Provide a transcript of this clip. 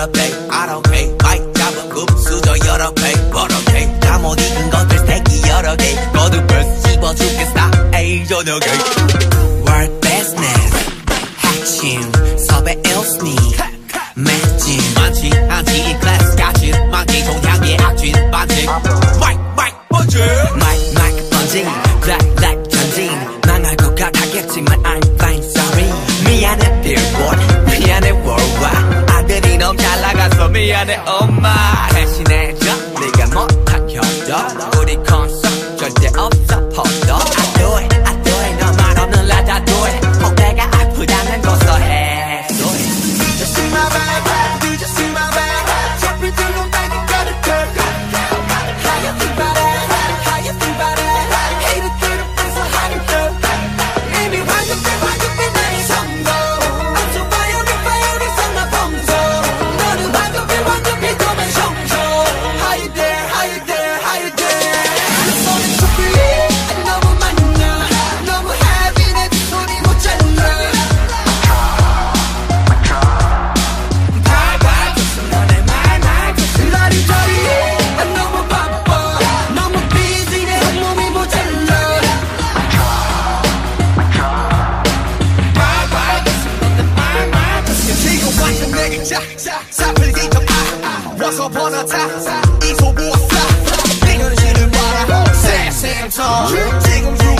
여러 배 I don't care 마이크 잡은 급수저 여러 배 버럭해 잠못 익은 것들 새끼 여러 개 거듭을 씹어 죽겠다 에이 저녁에 World business 핵심 섭외 일스니 매진 많지 않지 이 클래스 같이 많기 동향의 악진 반지 마이크 마이크 번지 마이크 마이크 번지 블랙 블랙 전진 망할 것 같았겠지만 I'm fine sorry 미안해 billboard 미안해 worldwide 미안해 엄마. 대신해줘. 네가 못한 효도 짝짝 사풀기 좀 아, 와서 번호타 이소부어 싸 네 현실을 봐라 새샘터 지금 죽어도나 can't